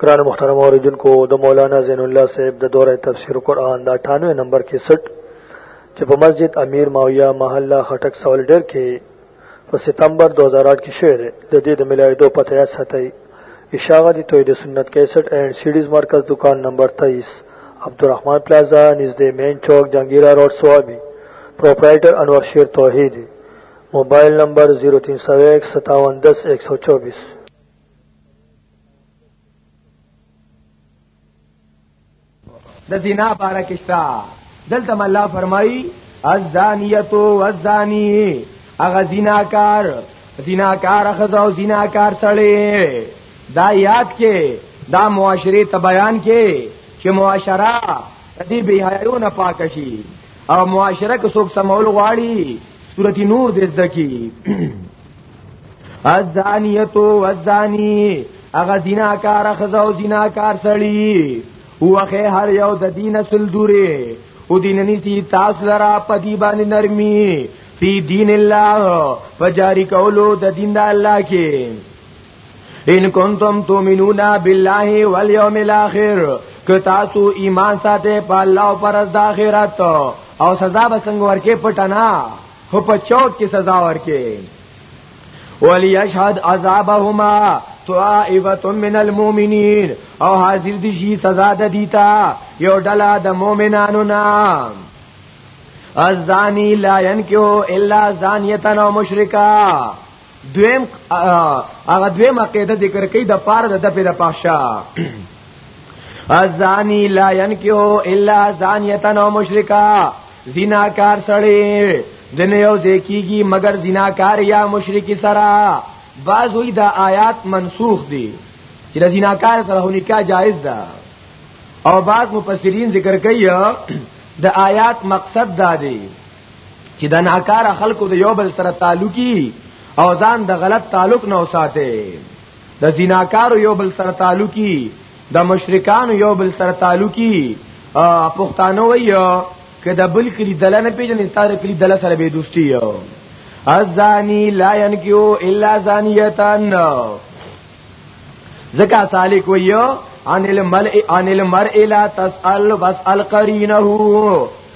قرآن مخترم اوریدن کو د مولانا زین الله صاحب د دوره تفسیر قرآن دا 98 نمبر کې 60 چې په مسجد امیر ماویا محله خټک سوال ډیر کې په ستمبر 2008 کې شعر د دې د ملای دو پته یا ساتي اشاعه دي توحید سنت 61 اینڈ سیډیز مرکز دکان نمبر 23 عبدالرحمن پلازا نږدې مین چوک جنگیرا روډ سوابي پرپرایټر انور شیر توحیدی موبایل نمبر 03015710124 د زنا بارا کشتا دلته الله فرمایي الزانیتو والزانی اغه زناکار زناکار خزاو زناکار سړی دا یاد کې دا معاشره ته بیان کې چې معاشره دې بے حیاو نه پاک شي او معاشره کې څوک سمول غواړي سورتی نور دې زده کی الزانیتو والزانی اغا زناکار خزاو زناکار سړی وخه هر یو د دین اصل دوره او دین نیسی تاسو لرا پدی باندې نرمی فی دین الله فجاری کولو د دین د الله کې ان کنتم تؤمنون بالله والیوم الاخر که تاسو ایمان ساته په الله او پر د اخرت او سزا به څنګه ورکه پټنا خو په چوک کې سزا ورکې ولی اشهد عذابهما طائفه من المؤمنین او حاضر دي شي سزا د دیتا یو ډله د مؤمنانو نام الزانی لا ينکو الا زانیتن او مشرکا دویم هغه دویم عقیده ذکر کوي د پار د دفع د پاشا الزانی لا ينکو الا زانیتن او مشرکا زناکار سړی دن یو ځکیږي مگر زناکار یا مشرکی سره بعض وی دا آیات منسوخ دي چې د زناکار سره نکاح جایز ده او بعض مفسرین ذکر کوي د آیات مقصد دا دی چې د ناکار خلکو د یو بل سره تعلقي او ځان د غلط تعلق نه وساته د زناکار یو بل سره تعلقي د مشرکان یو بل سره تعلقي پښتانه وایو که د بل کلی دله نه پیژنې ستاره کلی دله سره به دوستي یو الزانی لا ينکیو الا زانیتان زکا سالک ویو عن المرء عن المرء لا تسأل واسأل قرینه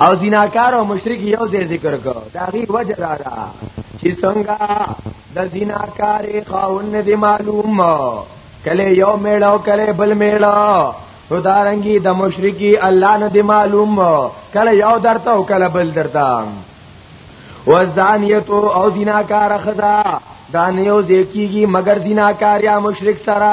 او زناکار او مشرک یو ځای ذکر کو دا غي وجه دا ده چې څنګه د زناکار خاون دې معلوم کله یو میړو کله بل میړو نو دارنګي د مشرکی الله نه دی معلوم کله یو درته او کله بل درته وزانیتو او زناکار خدا دا نه یو ځکیږي مگر زناکار یا مشرک سره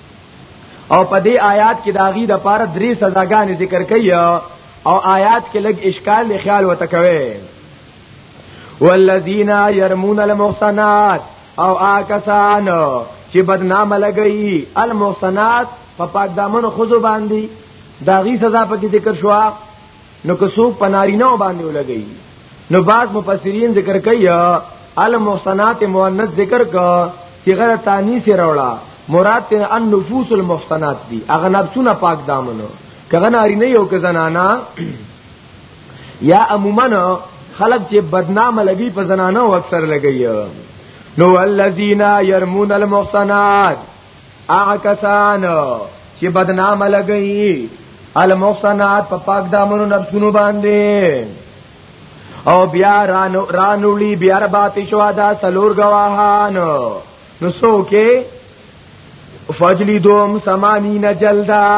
او په دې آیات کې داغي د پاره درې سزاګانې ذکر کړي او آیات کې لګ اشکال له خیال وته کوي والذین یرمون المحصنات او آکسان چې بدنامه لګي المحصنات په پاک دامن خزو باندې داغي سزا په کې ذکر شوه نو که څوک په نارینه باندې ولګي نو بعض مفسرین ذکر کوي المحسنات مؤنث ذکر کا چې غره تانی سره راوړه مراد ته ان نفوس المحسنات دي هغه نفسونه پاک دامنو کغه نارینه یو که زنانا یا عموما خلق چې بدنام لګي په زنانه او اکثر لګي نو الذين يرمون المحصنات هغه کسان چې بدنامه لګي المحسنات په پاک دامنو نفسونو باندې او بیا رانو رانولی بیا ربات شوادا سلور گواهان نو سو کې فجلی دوم سمانین جلدا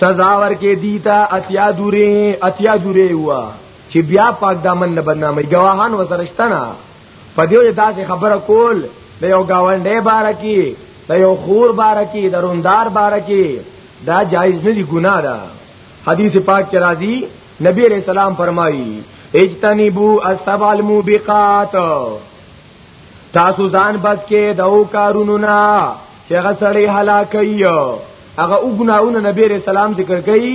سزا ورکې دیتا اتیا دوره اتیا دوره هوا چې بیا پاک دامن نه بدنامي گواهان وسرشتنه په دې داسې خبره کول د یو گاونډي بار کی د یو خور بار کی د روندار بار کی دا جایز نه دی ګناه ده حدیث پاک کې راځي نبی علیہ السلام فرمایي اجتنبوا السبع الموبقات تاسو ځان بچ کې د او کارونو نه چې غسړې هلاکي هغه وګناونه نبی رسول الله ذکر کوي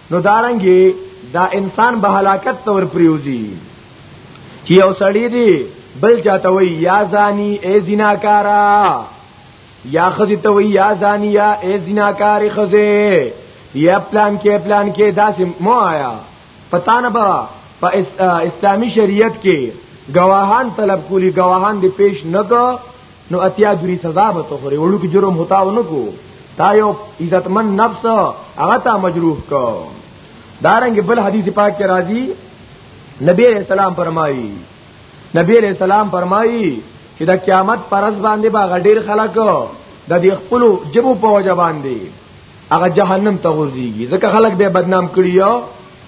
نو دارنګي دا انسان به هلاکت تور پریوزی چې یو سړی دی بل چاته وی یا زانی ای زناکارا یا خزی ته وی یا زانی یا ای زناکاری خزی یا پلان کې پلان کې داسې مو آیا پتا نه با په اسلامی شریعت کې گواهان طلب کولی گواهان دی پیش نکو نو اتیا جری سزا به تو خوري وړو کې جرم هوتا و نکو تا یو عزتمن نفس هغه تا مجروح کو دارنګ بل حدیث پاک کې راځي نبی علیہ السلام فرمایي نبی علیہ السلام فرمایي چې د قیامت پرز باندې با غډیر خلک د دې خپل جبو په وجه باندې هغه جهنم ته ورځيږي ځکه خلک به بدنام کړیو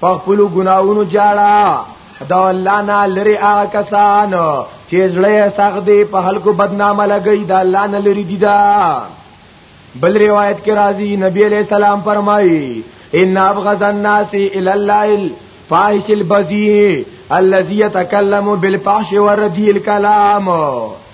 پخپلو ګناونو جاړه دا الله نه لري هغه کسان چې زړه سخت دی په خلکو بدنامه لګي دا الله نه لري دي دا بل روایت کې راځي نبی عليه السلام فرمایي ان ابغض الناس الى الله الفاحش البذيء الذي يتكلم بالفحش والردي الكلام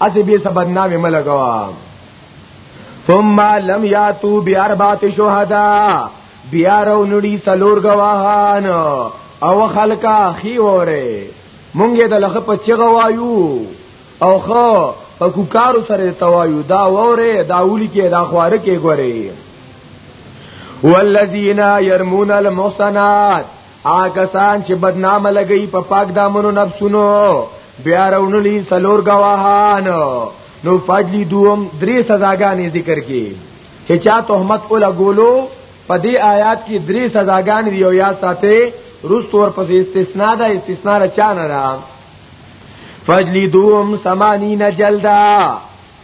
اسی به سبد نامه ملګوا ثم لم یاتو بیاربات شهدا بیا رو نړي سلور گواهان او خلکا خي وره مونږه د لخ په چغه وایو او خو په کوکارو سره توایو دا وره دا ولي کې دا خوار کې ګوري والذین يرمون المحصنات آګه سان چې بدنامه لګي په پاک دامنو نفسونو بیا رونلی سلور گواهان نو فضلی دوم درې سزاګانې ذکر کړي چې چا تهمت ولا ګولو په دې آیات کې درې سزاګانې دی او یا ساته رستور پس استثناء ده استثناء را چا نه را فضلی دوم سمانین جلدا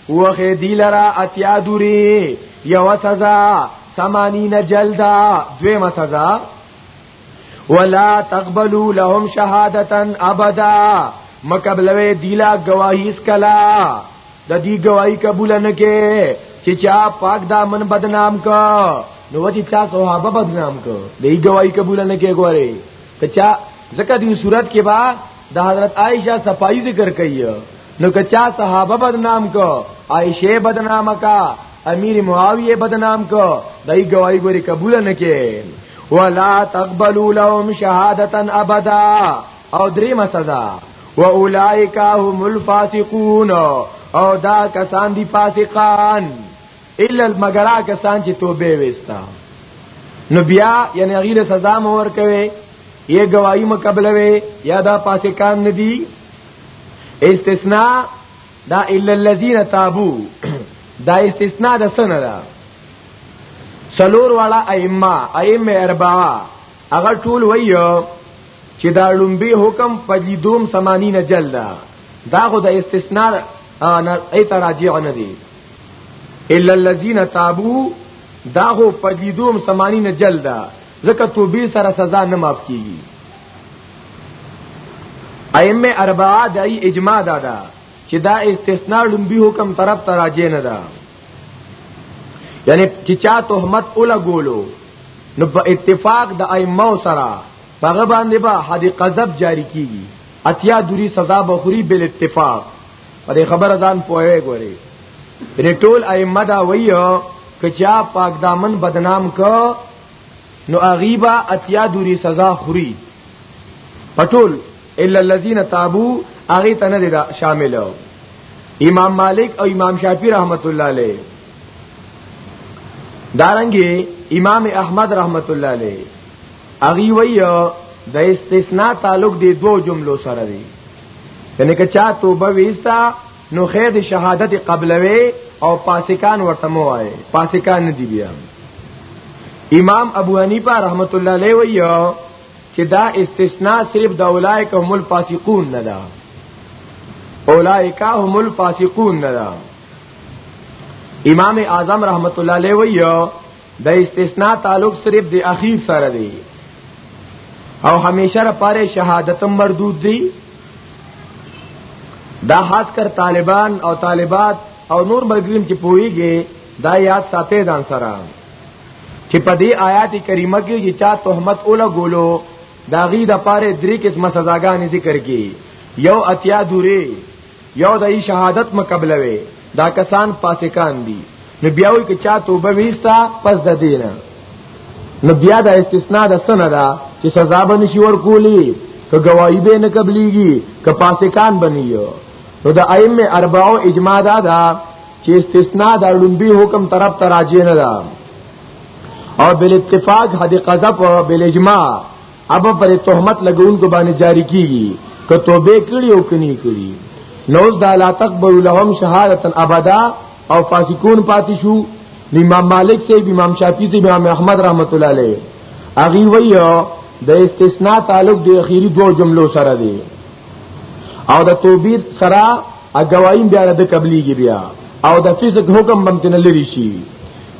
وخه دی لرا اتیا دوری یو سزا سمانین جلدا دویمه سزا ولا تقبلوا لهم شهادتا ابدا مقبلوي دیلا گواہی اس کلا د دې گواہی قبول نه کې چې چا پاک دامن بدنام کا نو وتی چا صحابه بدنام کا دې گواہی قبول نه کې ګوره ته چا ځکه دې صورت کې با د حضرت عائشہ صفائی ذکر کړي نو که چا صحابه بدنام کا عائشہ بدنام کا امیر معاویه بدنام کو دای گواہی ګوري قبول نه کې ولا تقبلوا لهم شهادتا ابدا او درې مسدا واولائک هم الفاسقون او دا کسان دي فاسقان الا المغرا کسان چې توبه وستا نو بیا یعنی غیله سزا مو ور کوي یې گواہی مقابله وي یا دا فاسقان ندي استثناء دا الا الذين تابو دا استثناء د سنه ده سلور والا ائمه ائمه اربعه هغه ټول وایو چې دا لومبي حکم پدیدوم 80 جلد دا خو د استثناء نه ایت راجع نه دي الا الذين تابو دا خو پدیدوم 80 جلد ځکه توبې سره سزا نه معاف کیږي ائمه اربعه د اجماع دا ده چې دا استثناء لومبي حکم طرف ته راځي نه ده یعنی چې چا تهمت اوله ګولو نو په اتفاق د ائمه سره هغه باندې به حد قذب جاری کیږي اتیا دوری سزا بخوری بل اتفاق پر خبر ځان پوهه غوري رټول ائمه دا وایو کچا پاک دامن بدنام کو نو اغیبا اتیا دوری سزا خوري پټول الا الذين تابو اغه تنه دي شامل امام مالک او امام شافعي رحمت الله عليه دارنګي امام احمد رحمت الله عليه اغي وی د استثناء تعلق دی دو جملو سره دی یعنی که چا توبه ویستا نو خیر د شهادت قبلوي او پاسکان ورته مو وای پاسکان نه دی بیا امام ابو حنیفه رحمت الله علیه ویو چې دا استثناء صرف د اولایک هم الفاسقون نه ده اولایک هم الفاسقون نه ده امام اعظم رحمت الله علیه ویو د استثناء تعلق صرف د اخیر سره دی او همیشه لپاره شهادت مردود دی دا خاص کر طالبان او طالبات او نور ملګریم چې پوهیږي دا یاد ساتي ځان سره چې په دې آیات کریمه کې چې چا تهمت اوله ګولو دا غي د پاره درې قسمه سزاګانې ذکر کړي یو اتیا دوری یو د شهادت مقبلوي دا کسان فاسقان دي نو بیا وی که چا توبه ویستا پس د دینه نو بیا د استثناء د سنه دا چې سزا به نشي ورکولي که گواہی به نه قبليږي که فاسقان بنيو نو د ائمه اربعو اجماع دا دا چې استثناء د لومبي حکم طرف تراجه نه دا او بل اتفاق حد قذف او بل اجماع ابا پر تهمت لګونکو باندې جاری کیږي که توبه کړي او کني کړي نو دا لا تقبل لهم شهادت ابدا او فاسقون پاتې شو امام مالک سے امام شافعی سے امام احمد رحمت الله علیه اغي ویو د استثناء تعلق د اخیری دو جملو سره دی او د توبې سره اګوایم بیا د قبليږي بیا او د فسق حکم بمتن لري شي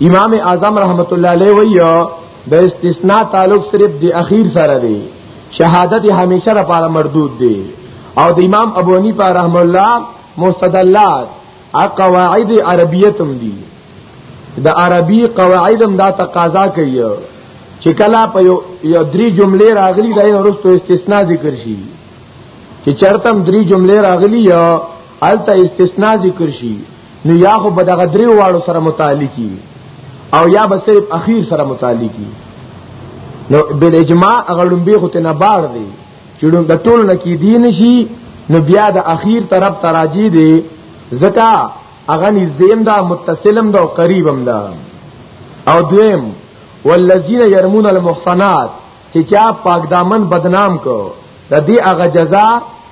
امام اعظم رحمت الله علیه ویو د استثناء تعلق صرف د اخیر سره دی شهادت همیشه لپاره مردود دی او د امام ابو حنیفه رحم الله مستدلات قواعد عربیتم دی د عربی قواعدم دا تقاضا کوي چې کله په یو درې جملې راغلي دا یې ورستو استثناء ذکر شي چې چرتم درې جملې راغلي یا الته استثناء ذکر شي نو یا خو په دغه درې واړو سره متعلقي او یا به صرف اخیر سره متعلقي نو بل اجماع هغه لومبي خو ته نه بار دی چې لوم د ټول نه کې دی نشي نو بیا د اخیر طرف تراجی دی زکا اغه نزدیم دا متصلم دا او قریبم دا او دویم والذین یرمون المحصنات چې چا پاک دامن بدنام کو د دې هغه جزاء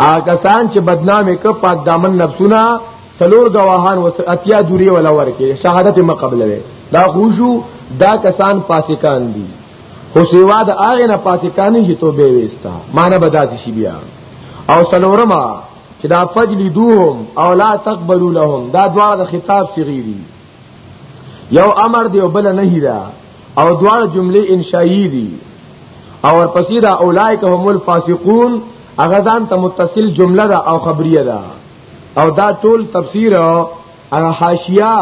هغه سان چې بدنامي ک پاک دامن نفسونه سلور گواهان و اتیا دوری ولا ورکه شهادت ما قبلوي دا خوشو دا کسان فاسقان دي خو سیوا د هغه نه فاسقان دي ته به وستا معنی بدات شي بیا او سلورما چې دا فجلدوهم او لا تقبلوا لهم دا دواړه خطاب صغیری یو امر دی او بل نهی دا او دواړه جملې انشائی دي او ورپسې دا اولایک هم الفاسقون هغه ځان ته متصل جمله ده او خبریه ده او دا ټول تفسیر هغه حاشیه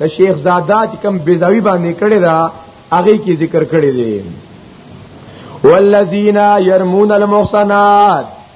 د شیخ زاده چې کوم بیزاوی باندې کړی دا هغه کی ذکر کړی دی والذین یرمون المحصنات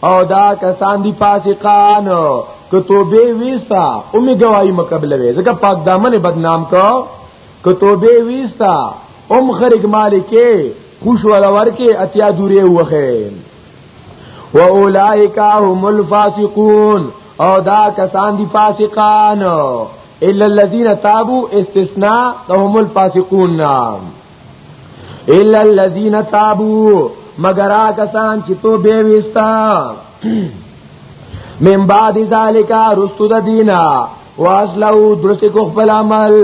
او دا کسان دی فاسقان که توبه ویستا او می گواہی مقبل وی زکه پاک دامن بدنام کو که توبه ویستا ام خرج مالکه خوش ولا ورکه اتیا دوره وخه و اولائک هم الفاسقون او دا کسان دی فاسقان الا الذين تابوا استثناء هم الفاسقون نام الا الذين تابوا مگر کسان چې توبه وستا من بعد ذالک رستو د دینا واسلو درس کو خپل عمل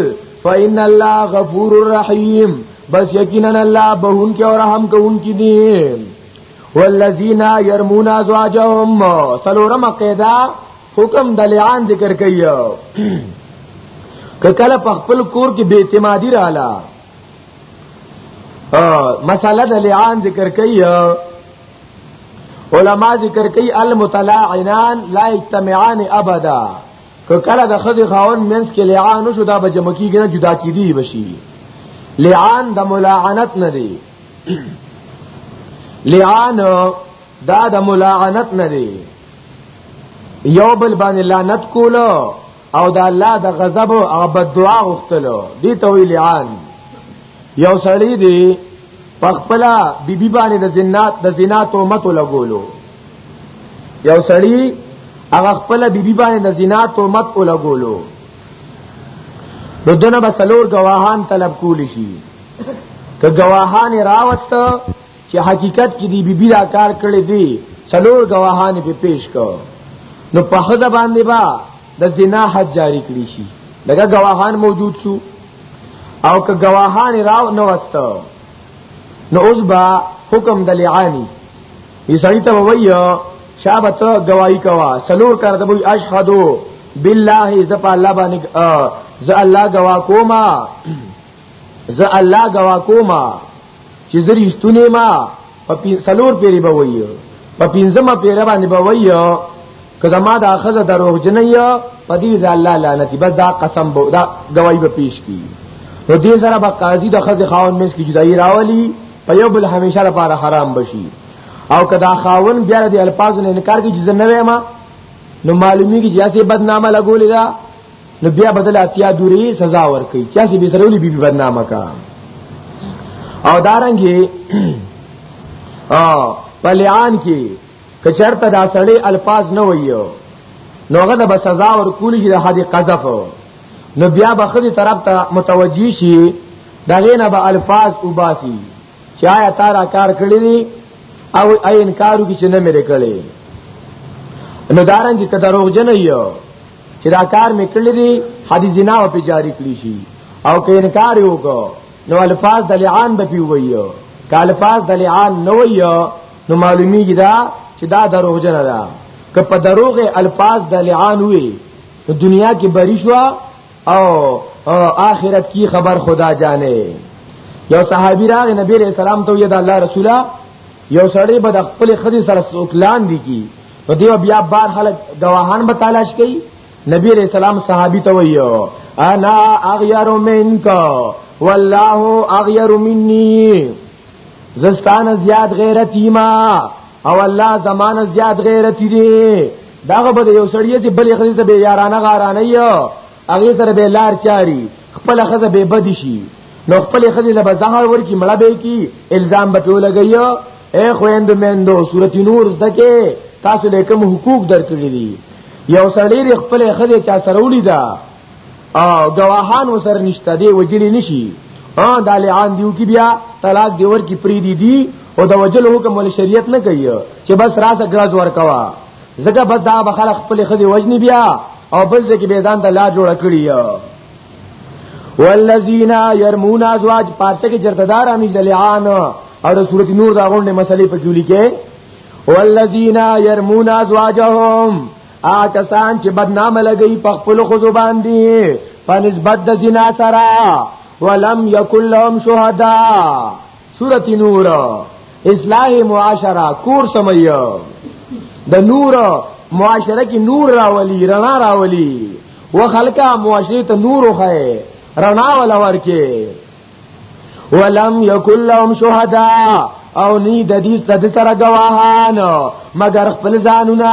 فإن الله غفور رحیم بس یقینا الله بهون کې او رحم کوونکی دی والذین یرمون ازواجهم سلورم قیدا حکم د لعان ذکر کایو کله په خپل کور کې بے اعتمادی رااله مساله د لعان ذکر کوي علما ذکر کوي المتلاعنان لا اجتمعان ابدا که کله د خدي خاون منس کې لعان شو دا به جمع کیږي نه جدا کیدی بشي لعان د ملاعنت نه دی لعان دا د ملاعنت نه دی یو بل باندې لعنت کولو او د الله د غضب او بد دعا غوښتلو دي ته وی لعان یو سړی دی پخپلا بیبي باندې د زنات د زنا تهمت لګولو یو سړی هغه خپل بیبي باندې د زنا تهمت لګولو د دنیا بسلور گواهان طلب کول شي که گواهان راوست چې حقیقت کې دی بیبي دا کار کړی دی څلور گواهان په پیش کو نو په خدا باندې با د زنا حد جاری کړی شي دغه گواهان موجود شو او که گواهان راو نو وستو نو اوس با حکم د لعانی یې سړی ته وایو شابه ته گواہی کوا سلور کار ته وایي اشهدو بالله ز په الله باندې ز الله گوا کوما ز الله گوا کوما چې زری استونه ما په سلور پیری به وایو په پینځمه پیره باندې به وایو کله ما دا خزه دروغ جنیا په دې ځ الله لعنت بس دا قسم بو دا گواہی به پیش کی نو دې سره به قاضي د خزه خاون مس کی جدائی راولي په یو بل همیشه لپاره حرام بشي او کدا خاون بیا د الفاظ نه انکار کی جزنه ما نو معلومی کی جیسے بدنامه لګولې دا نو بیا بدل اتیا دوری سزا ورکي چا سي به سره ولي بي بدنامه کا او دارنګي او پلیان کې کچرته دا سړی الفاظ نه ویو نو هغه د سزا ورکول شي د حد قذف نو بیا به خدي طرف ته متوجي شي دا غینه به الفاظ وباسي چې آیا تارا کار کړی دی او ای انکارو کې چې نه مې کړی نو دارنګ کې دروغ جن یو چې دا کار مې کړی دی حدیث جنا او په جاری کړی شي او که انکار وکړو نو الفاظ د لعان به پی وایو که الفاظ د لعان نه وایو نو معلومیږي دا چې دا دروغجن ده که په دروغ الفاظ د لعان وي نو دنیا کې بری شو او آخرت کی خبر خدا جانے یو صحابی راغ نبی علیہ السلام ته یدا الله رسولا یو سړی به د خپل خدي سره سوکلان دي کی نو دیو بیا بار خلک گواهان به تلاش کوي نبی علیہ السلام صحابي ته ویو انا اغیر منک والله اغیر مني زستان زیاد غیرتی ما او الله زمان زیاد غیرتی دی داغه به یو سړی چې بلې خلیته به یارانه غارانه یو هغه سره به لار چاري خپل خزه به بد شي نو خپل خزه له بازار ورکی مړه به کی الزام به پیو لګیو اے خويند مندو سورت نور دکې تاسو له کوم حقوق درکړي دي یو سړی خپل خزه چا سرولې ده او گواهان وسر نشته دی وجلی نشي ها د لعان دیو کی بیا طلاق دی ور کی پری دی دی او د وجل حکم ول شریعت نه کوي چې بس راځه ګراز ور کوا زګه بس دا به خلک خپل خدي وجني بیا او بل ځکه به ځان ته لا جوړ کړی والذین یرمون ازواج پارچه کې جرددار امي دلیان او د سورۃ نور دا غونډه مسلې په جوړی کې والذین یرمون ازواجهم آکسان چې بدنام لګئی په خپل خو زبان دي په نسبت د زنا سره ولم یکل لهم شهدا سورت نور اصلاح معاشره کور سمیا د نور معاشره کې نور راولي رڼا راولي و خلقا معاشره ته نور خه رڼا ولا ورکه ولم یکل لهم شهدا او نی د دې ست سره گواهان مگر خپل ځانونه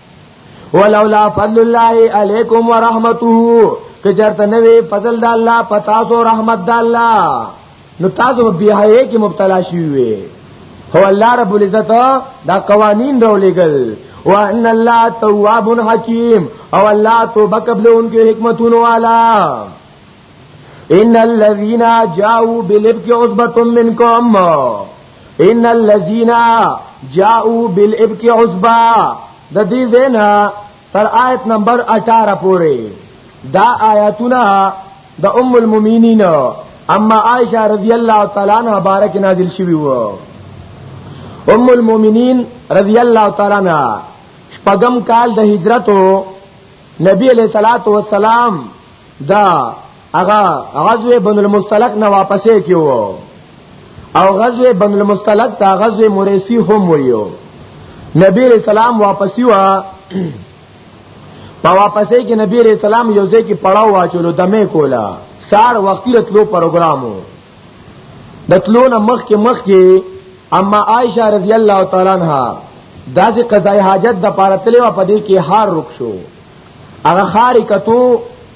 ولولا فضل الله علیکم ورحمته کجرته نوې فضل د الله پتا سو رحمت د الله نو تاسو بیا یې کې مبتلا شي وي هو الله رب العزت دا قوانین راولېګل وان الله تواب حکیم او الله توبه قبل انکه حکمتون والا ان الذين جاءوا بالابك عصبه منكم ان الذين جاءوا بالابك عصبا د دې زینا تر آیت نمبر 18 پورې دا آیاتونه د ام المؤمنین اما عائشہ رضی الله تعالی عنها بارک نازل شوی وو ام المؤمنین رضی الله تعالی عنها شپږم کال د هجرت نبی علیہ الصلوۃ والسلام دا هغه غزوه بن المستلق نه واپسې کیو او غزوه بن المستلق تا غزوه مریسی هم ویو نبی رسول سلام واپسی وا په واپسې کې نبی رسول سلام یو ځای کې پړاو واچولو دمه کولا سار وختي راتلو پروګرامو د تلو نه مخ کې مخ کې اما عائشه رضی الله تعالی عنها داسې قضای حاجت د پاره تلې و پدې کې هار رک شو هغه خارې کتو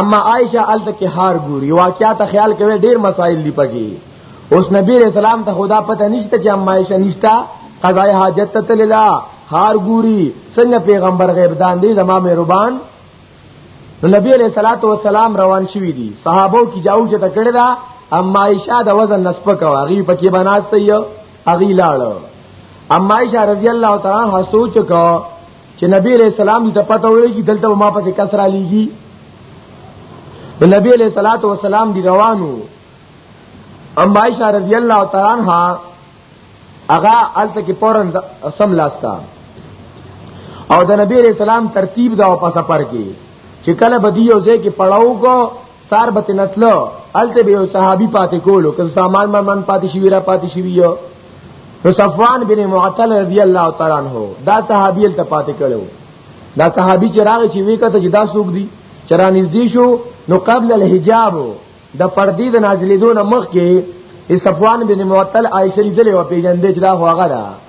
اما عائشہ الته کې هار ګوري واقعات خیال کوي ډیر مسائل دی پکې اوس نبی رسول الله ته خدا پته نشته چې اما عائشہ نشتا قضای حاجت ته تللا هار ګوري څنګه پیغمبر غیب دان دی زما مهربان نو نبی علیہ الصلات والسلام روان شوی دی صحابو کی جاو چې تکړه دا اما عائشہ د وزن نسب کا غی پکې بناست یو اغي لاړ اما عائشہ رضی الله تعالی عنها سوچ کا چې نبی علیہ السلام دې ته پته وایي چې دلته ما پسې کسر علیږي د نبی علیہ الصلوۃ والسلام دی روانو ام عائشہ رضی الله تعالی عنها اغا الته کې پورن سم لاستا او د نبی علیہ السلام ترتیب دا په سفر کې چې کله بدیو ځای کې پړاو کو سار به تنتلو الته به صحابي پاتې کولو که سامان مرمن پاتې شي ویرا پاتې شي یو نو صفوان بن معطل رضی الله تعالی عنہ دا صحابي الته پاتې کړو دا صحابي چې راغی چې وی کته جدا سوق دي چرانیز دی شو نو قبل الحجاب د پردی د نازلېدو نه مخکې صفوان بن معطل عائشه لیدلې او پیجن دې چې دا هوغه ده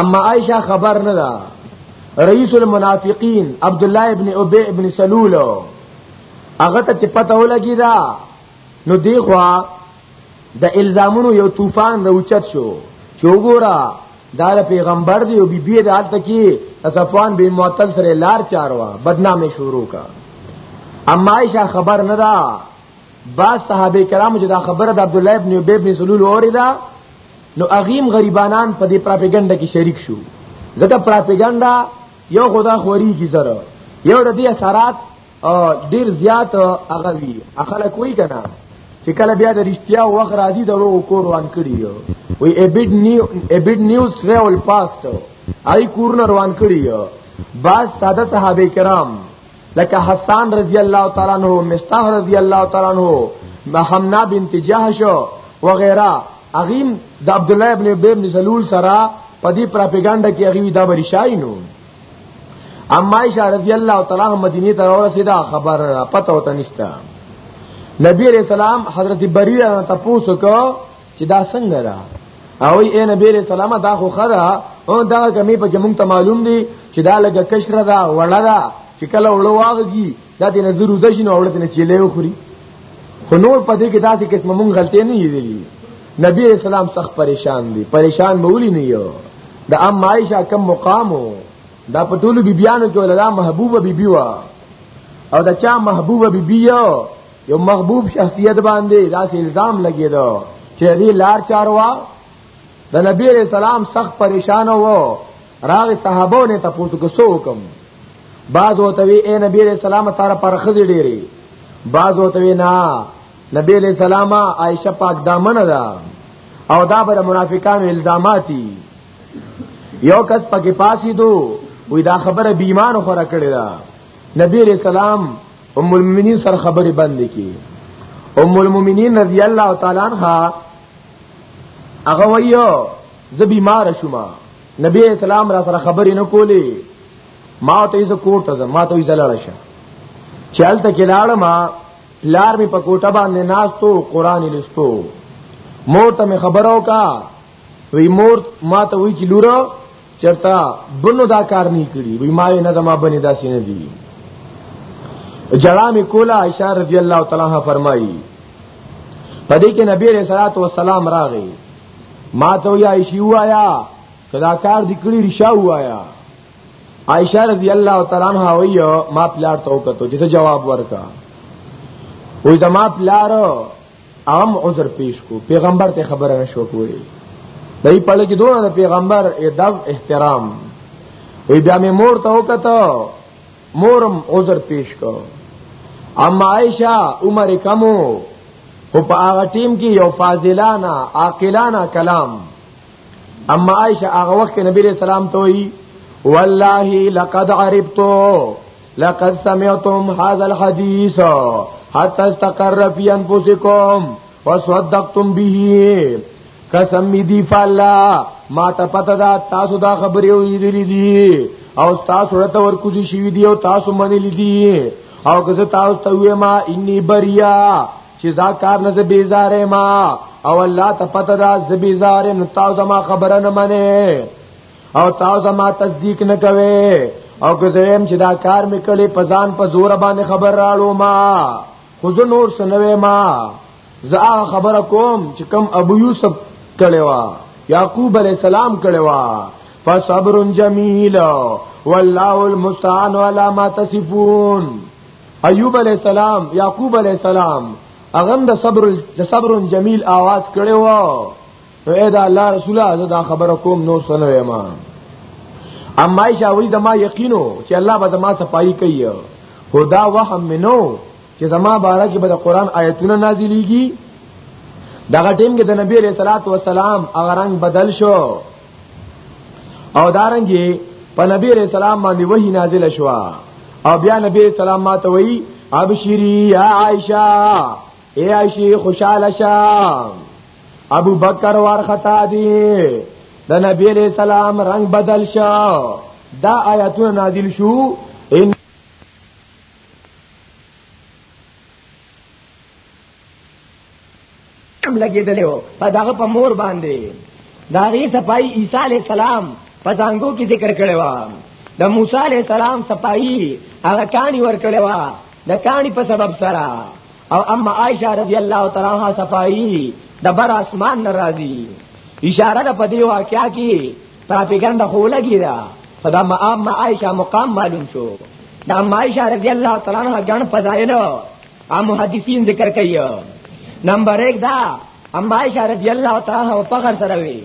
اما عائشہ خبر نه دا رئیس المنافقین عبد الله ابن ابي ابن سلول هغه ته چې پته ولګی دا نو دی خو د الزامونو یو طوفان روچت شو چوغورا دا پیغمبر دی او بی بی د حالت کې صفوان بن معطل سره لار چاروا بدنامه شروع کا اما عائشہ خبر نه دا بعض صحابه کرام چې دا خبره د عبد الله ابن ابي ابن سلول اوریدا نو اغیم غریبانان په دې پراپګاندا کې شریک شو ځکه پراپګاندا یو خدا خوري کی سره یو د دې اثرات ډیر زیات هغه وی اخله کوئی کنه چې کله بیا د رښتیا وخت راځي د ورو کور روان کړی وي ابډ نیو ابډ نیوز ټریول پاست آی کورنر روان کړی بعض ساده صحابه کرام لکه حسان رضی الله تعالی عنہ مستح رضی الله تعالی عنہ محمنا بنت جهش وغیرہ اغیم د عبد الله ابن ابي بن سلول سره په دې پروپاګاندا کې اغي دا بری شاینو اما عائشہ رضی الله تعالی مدینه ته ورسیدا خبر پته وته نشته نبی رسول الله حضرت بریره ته پوسو کو چې دا څنګه ده او اے نبی علیہ السلام دا خو خدا او دا کمی په کې مونږ ته معلوم دي چې دا لګه کشره ده وړه ده چې کله وړو واغږي دا دې نظر وځي نو اولت نه چيلې وخوري خو نور پدې کې داسې قسم مونږ غلطي نه یېدلې نبی علیہ السلام سخت پریشان دي پریشان به ولي نه یو د ام عائشہ کم مقامو دا په ټولو بیبيانو کې ولدا محبوبه بیبي وا او دا چا محبوبه بیبي یو یو محبوب شخصیت باندې دا الزام لګیدو چې دې لار چاروا د نبی علیہ السلام سخت پریشان وو راغ صحابو نه تاسو کو سو حکم بعض وته وی اے نبی علیہ السلام تعالی پر خدي ډیری بعض وته وی نه نبی علیہ السلام عائشہ پاک دامن دا او دا بر منافقان الزاماتی یو کس پکې پاسی دو وی دا خبره بیمان خوره کړی دا نبی علیہ السلام ام المؤمنین سره خبرې بند کی ام المؤمنین رضی الله تعالی عنها هغه وایو زه بیمار شوم نبی اسلام را سره خبرې نه کولې ما ته یې کوټ ته ما ته یې زلاړ شه چل ته کلاړ ما لار می پکوټه باندې ناستو قران لستو مور ته خبرو کا وی مور ما ته وی چې لورو چرتا بنو دا کار نه کړی وی ما نه زما بنی داسې نه دی جړا می کولا عائشہ رضی الله تعالی عنها فرمایي پدې کې نبی رسول الله صلوات والسلام راغی ما ته یا عائشہ وایا کدا کار دکړي رشا وایا عائشہ رضی الله تعالی عنها ویو ما پلار ته وکړو چې جواب ورکا وې زما پلار عام عذر پیش کو پیغمبر ته خبره نشو کوی دای په لګي دوه د پیغمبر ادب احترام وی بیا می مور ته وکته مورم عذر پیش کو اما عائشہ عمر کمو خو په هغه ټیم کې یو فاضلانه عاقلانه کلام اما عائشہ هغه وخت نبی رسول الله ته وی والله لقد عرفتو لقد سمعتم هذا الحديث حتى استقر في انفسكم وصدقتم به قسم می دی فالله ما ته پته دا تاسو دا خبرې ویلې دي او تاسو ورته ورکوځي شوی دی او تاسو منلې دي او که تاسو ته وې ما انی بریا چې دا کار نه بیزارې ما او الله ته پته دا زبیزارې نو تاسو ما خبره نه منئ او تاسو زما تصدیق نه کوي او که زم چې دا کار میکړي پزان په زور باندې خبر راړو ما خو زه نور سنوي ما زه خبره کوم چې کم ابو یوسف کړي وا یعقوب علی السلام کړي وا فصبر جمیل والله المستعان ولا ما تصفون ایوب علی السلام یعقوب علی السلام اغم د صبر د صبر جمیل आवाज کړي وا نو اے دا الله رسول الله دا خبر کوم نو سنو ما اما عائشہ وی دما یقینو چې الله به دما صفائی کوي خدا وهم منو چې زما بارا کې به د قران آیتونه نازلېږي دغه ټیم کې د نبی علیہ الصلوۃ والسلام هغه رنگ بدل شو او دارنګي په نبی علیہ السلام باندې وਹੀ نازل شو او بیا نبی علیہ السلام ماته وی ابشری یا عائشہ اے عائشہ خوشاله شه ابو بکر ورختا دی د نبی علیہ السلام رنگ بدل شو دا آیاتونه نازل شو ان هم لګیدل وو په دغه په مور باندې دا غي صفای عیسی علی السلام په څنګه کې ذکر کړي و د موسی علی السلام صفای هغه کانی ور کړي و د کانی په سبب سره او اما عائشہ رضی الله تعالی عنها صفائی د بر اسمان ناراضی اشاره د پدی واقعیا کی پراپیګند خو لګی دا خدا ما اما عائشہ مقام معلوم شو د اما عائشہ رضی الله تعالی عنها ګڼ فضایل او محدثین ذکر کوي نمبر 1 دا اما عائشہ رضی الله تعالی عنها فخر سره وی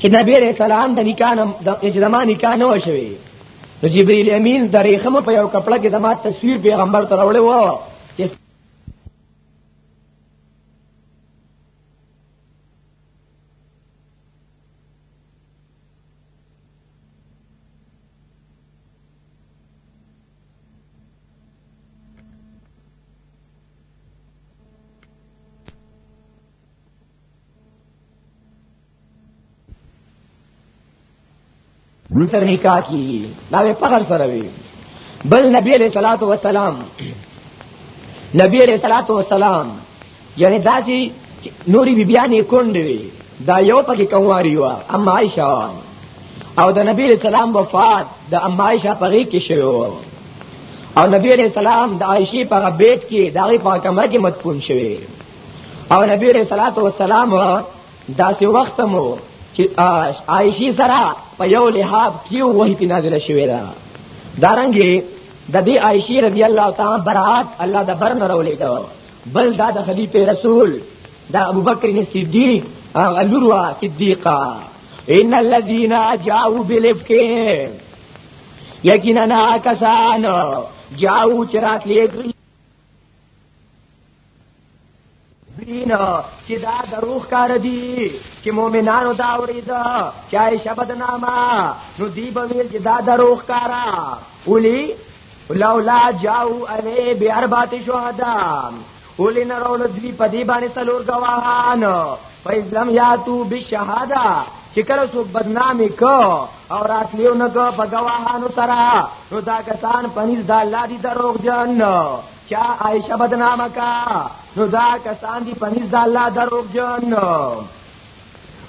چې نبی رسول الله د نکاح د زمانه نکاح نه وشوي نو جبرئیل امین د ریخمه په یو کپړه کې د ما تصویر پیغمبر ته راوړی و تر نکاح کی دا به پغل سره وی بل نبی علیہ الصلوۃ والسلام نبی علیہ الصلوۃ والسلام یعنی دا چې نوري بیبیانې کونډې دا یو پکې کوماری و ام عائشہ او د نبی علیہ السلام وفات د ام عائشہ پغې کې شوی او نبی علیہ السلام د عائشې په بیت کې دغه په کمره کې مدفون شوی او نبی علیہ الصلوۃ والسلام دا سی وخت مو چې عائشی سره په یو لحاب کې وحی په نازله شوې ده دارنګي د دې عائشی رضی الله تعالی برات الله د بر نه راولې دا بل دا د خلیفہ رسول دا ابوبکر صدیق هغه لوروا صدیقہ ان الذين جاءوا بالافك یقینا کسان جاءوا چرات لیکل دین چې دا دروغ کار دي چې مؤمنانو دا اورید چې عائشہ بدنامه نو دی به ویل چې دا دروغ کارا ولي لولا جاءو علی باربات شهدا ولي نرول دوی په دې باندې څلور گواهان فیظلم یاتو بشهاده چې کله څوک بدنامي کو او راتلیو نه کو په گواهانو سره نو دا کسان پنځ د الله دی دروغ جن چا عائشہ بدنامه کا نو دا کسان دی پنځ د الله دروغ جن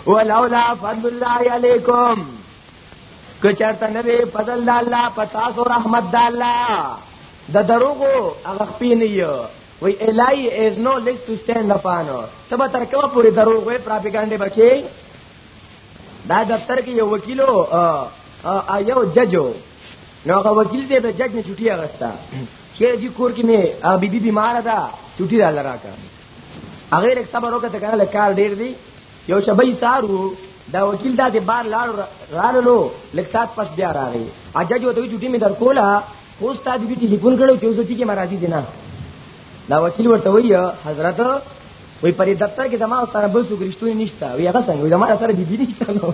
ولولا فضل الله علیکم کچرته نبی فضل الله پتا سو رحمت الله د دروغو هغه خپینه وی الای از نو لیګ ټو سټاند اپ ان تبه تر کومه پوری درو وی پراپګاندا بچي دا دفتر کې یو وکیلو ا یو ججو نو هغه وکیل دې د جج نه چټي اغستا چې جی کور کې نه بی بی بیمار ده چټي را لراکا هغه لک صبر وکړه کنه لکار ډیر دی یو شبې سارو دا وکیل دا دې بار لاړ رالو لک سات پس بیا راغی اجاج وته چټي می در کولا خو ستا دې ټلیفون کړو چې اوسو چې مرادي دي نه دا وکیل ورته وی حضرت وی پرې دفتر کې زما او سره بل څه ګرشتونی نشته وی هغه څنګه وی زما سره بي بي نشته نو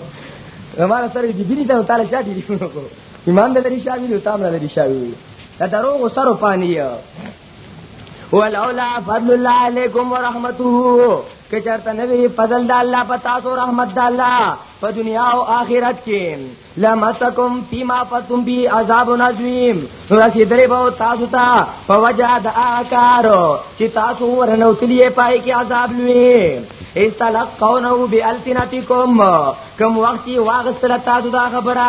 زما سره بي بي نشته تعالی شاه دې ټلیفون وکړو ایمان دې لري شاوی او تام لري شاوی دا دروغ سره پانی ولولا فضل الله علیکم ورحمته کچرته نبی فضل د الله پتا سو رحمت د الله په دنیا او آخرت کې لمسکم فيما فتم بي عذاب عظيم رسی درې به تاسو ته په وجه د آکار چې تاسو ورنو تلیه پای کې عذاب لوي استلقونه بالسنتکم کوم وخت واغستل تاسو دا خبره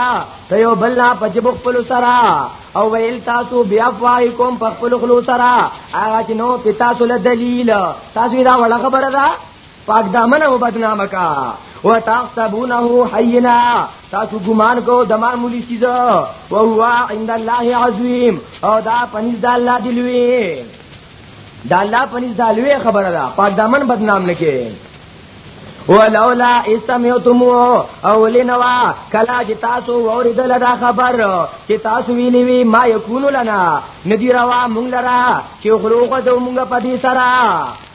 ته یو بل نه پجب خپل سره او ویل تاسو بیا فایکم په خپل خلو سره هغه چې نو پتا سول دلیل تاسو دا وړه خبره ده پاک دامن او بدنام کا و تحسبونه حینا تاسو ګمان کو د معمولی چیز او هو عند الله عظیم او دا پنځ د الله دی لوی دا الله پنځ د لوی خبره ده پاک دامن بدنام لکه ولولا استمعتم اولنوا کلا چې تاسو اوریدل دا خبر چې تاسو ویلی وی ما یکون لنا ندی روا مونږ لرا چې خلوق د مونږ په دې سره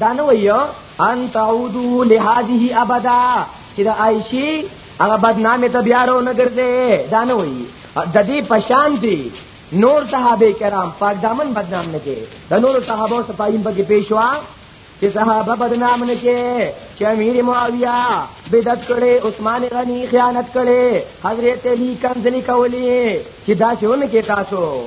دا نو یو ان تعودو لهذه ابدا چې د عائشه هغه بدنامه ته بیا رو نه ګرځي دا نو وی د دې پشان دی نور صحابه کرام پاک دامن بدنام نه کې د نور صحابه صفایم په کې پیشوا چې صحابه بدنام نه کې چې امیر معاویه بدعت کړي عثمان غنی خیانت کړي حضرت علی کنزلی کولی چې دا څونه کې تاسو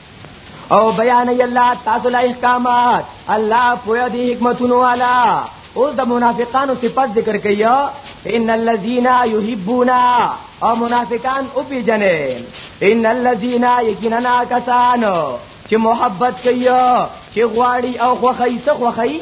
او بیان ای الله تاسو لا احکامات الله پویا دی حکمتونو والا او د منافقانو صفات ذکر کیا ان الذين يحبون او منافقان او پی جنې ان الذين يكننا کسان چې محبت کوي چې غواړي او خوخی څه خوخی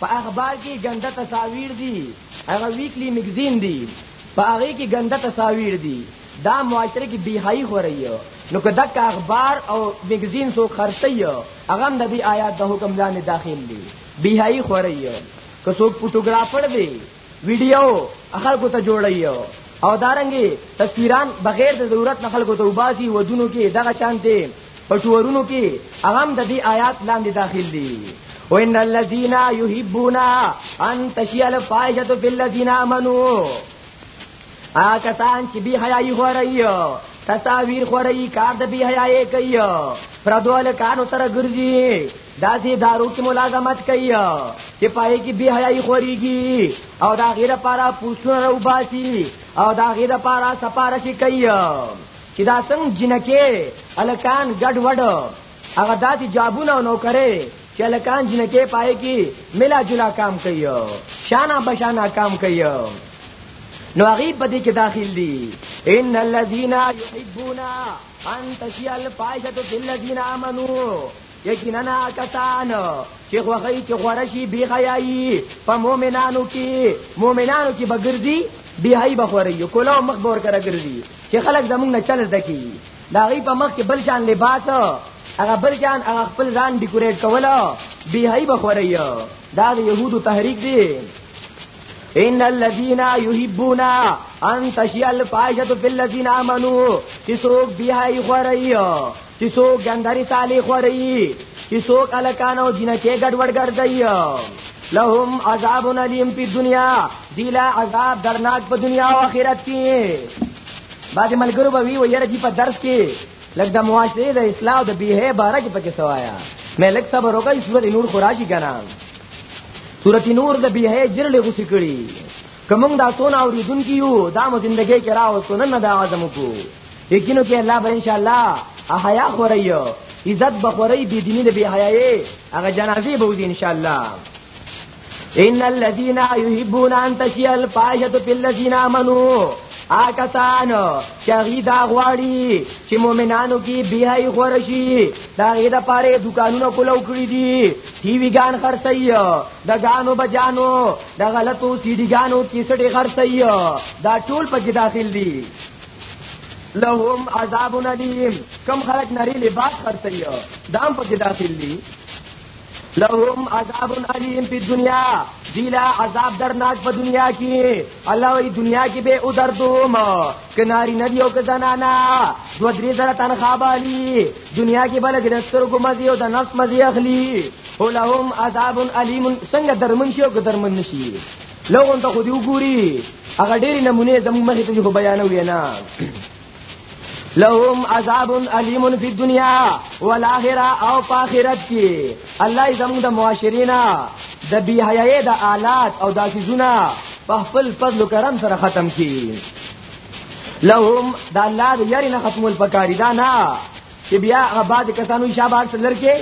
په اخبار کې ګنده تصاویر دي هغه ویکلی مګزین دي په هغه کې ګنده تصاویر دي دا معاشره کې بیحای خوري نو که دک اخبار او مګزین سو خرڅي هغه د دې آیات د حکم لاندې داخل دي بیحای خوري که څوک فوټوګرافر دی ویډیو خلکو ته جوړایو او دارنګي تصویران بغیر د ضرورت نه خلکو ته وباسي ودونو کې دغه چانته پټورونو کې هغه د دې آیات لاندې داخل دي وان الذين يحبون ان تشيع الفاحشه في الذين امنوا آکسان چې بی حیايي غوړی تصاویر غوړی کار د بی حیايي کوي پردول کانو سره ګرځي داسې دارو کې ملازمت کوي چې پای کې بی حیاي خوريږي او دا غیره پارا پوسونه راو باسي او دا غیره پارا سپارش کوي چې دا څنګه جنکه الکان ګډ وډ هغه داسې جابونه نو کرے چې الکان جنکه پای کې ملا جلا کام کوي شانا بشانا کام کوي نو هغه په دې کې داخل دي ان الذين يحبون ان تشيع الفاحشه في الذين امنوا یقینا کسان چې خوغی چې خورشي بی حیايي په مؤمنانو کې مؤمنانو کې بغرزي بی حیايي بخوري کولو مخ بور کرا ګرځي چې خلک زمونږ نه چل دکی دا غي په مخ کې بل شان لباس هغه بل شان هغه خپل ځان ډیکوریټ کولا بی حیايي بخوري دا د يهودو تحریک دی ان الذين يحبون ان تشيع الفاحشه في الذين امنوا تسوق بها يخريو چې څوک جندري تالی خوري چې څوک الکانو جنکه ګډوډ ګرځي لهم عذاب الیم په دنیا دیلا عذاب درناک په دنیا او آخرت کې بعد ملګرو به وی ویره چې په درس کې لګ د معاشره د اصلاح او د بیه باره کې پکې سوایا مې لګ صبر وکړ سورې نور خوراشي کنه سورې نور د بیه جرلې غوسې کړي کوم دا سونه اوریدونکو دا مو زندګي کې راو سونه نه دا اعظم کو یقینو کې الله به ان شاء الله احیا خوري عزت به خوري بي دیني به حیاي هغه جنازي به ودي ان شاء الله ان الذين يحبون ان تشيع الفاحشه في الذين امنوا آکسان چاگی دا غواړي چې مؤمنانو کې بیاي خورشي دا غي د پاره دکانونو کولو کړی دي ټي وی ګان خرڅي د ګانو بجانو د غلطو سیډي ګانو کیسټي خرڅي دا ټول په داخل دي لهم عذاب ندیم کم خلق نری لباس خرڅي دام پکې داخل دي لهم عذاب علیم په دنیا دیلا عذاب درناک په دنیا کې الله وی دنیا کې به او دردوم کناری ندی او کزنانا دو درې زره تنخوا بالی دنیا کې بل د سترګو مزي او د نفس مزي اخلي ولهم عذاب علیم څنګه درمن شي او درمن نشي لوګون ته خو دی وګوري هغه ډېری نمونه زموږ مخې ته خو بیانوي نه لهم عذاب علیم فی الدنیا والآخرة او پاخرت کی الله زموږ د معاشرینا د بی حیاي د آلات او د سيزونه په خپل فضل و کرم سره ختم کی لهم د الله د یری نه ختمول پکاري دا نه چې بیا غباد کسانو شابه سره لرکه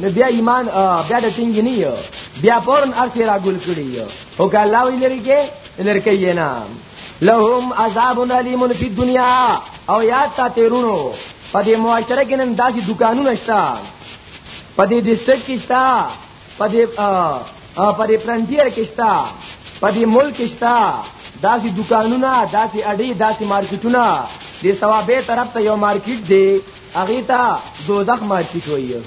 نو بیا ایمان بیا د ټینګ نه یو بیا پورن ارته را ګل کړی یو او که الله وی لري کې لرکې یې نه لهم عذاب الیم فی الدنیا او یا تا تیرونو په دې معاشره کې نن داسې دکانونه شته په دې ډیسټریکټ کې شته په دې په دې فرنټیر کې شته په دې ملک کې شته داسې دکانونه داسې اډې داسې مارکیټونه د ثوابې طرف ته یو مارکیټ دی هغه ته دوزخ مارکیټ وایي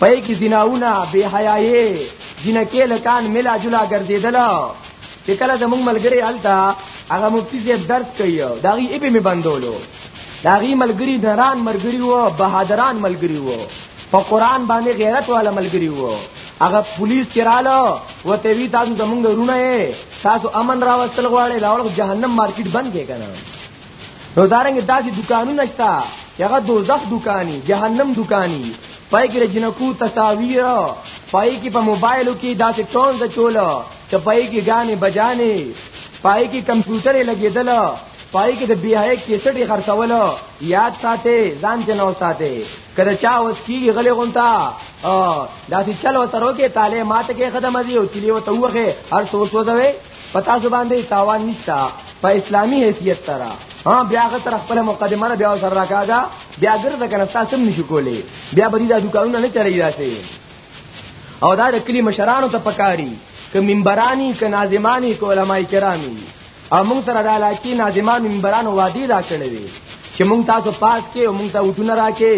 پای کې زناونه بے حیايي جنکه لکان ملا جلا ګرځیدل چې کله زموږ ملګری التا هغه مفتی زیب درس کوي دا غي ایبه می بندولو دا غي ملګری دران ملګری وو بهادران ملګری وو په قران باندې غیرت والا ملګری وو هغه پولیس چراله وته وی تاسو زمونږ رونه تاسو امن راوستل غواړي لاول جهنم مارکیټ بند کې کنه نو دارنګ داسې دکانونه شته چې هغه دوزخ دکاني جهنم دکاني پای کې جنکو تصاویر پای کې په موبایلو کې داسې ټون د چول چې پای کې غانې بجانې پای کې کمپیوټر لګېدل پای کې د بیاي کیسټي خرڅول یاد ساتي ځان جنو ساتي کله چا وس کیږي غلې غونتا داسې چلو ترو کې تاله ماته کې خدمت دی او چلیو ته وغه هر څه وسوځوي پتا څه باندې تاوان نشتا په اسلامی حیثیت ترا ها بیا غ تر خپل مقدمه را بیا سره راکاګه بیا ګرځه کنه تاسو هم نشو کولی بیا بری دا دکانونه نه چلی راته او دا د کلی مشرانو ته پکاري ک منبرانی ک ناظمانی ک علماء کرامي او موږ سره د علاقې ناظمان منبرانو وادي را کړی وي چې موږ تاسو پاس کې او موږ ته وټونه راکې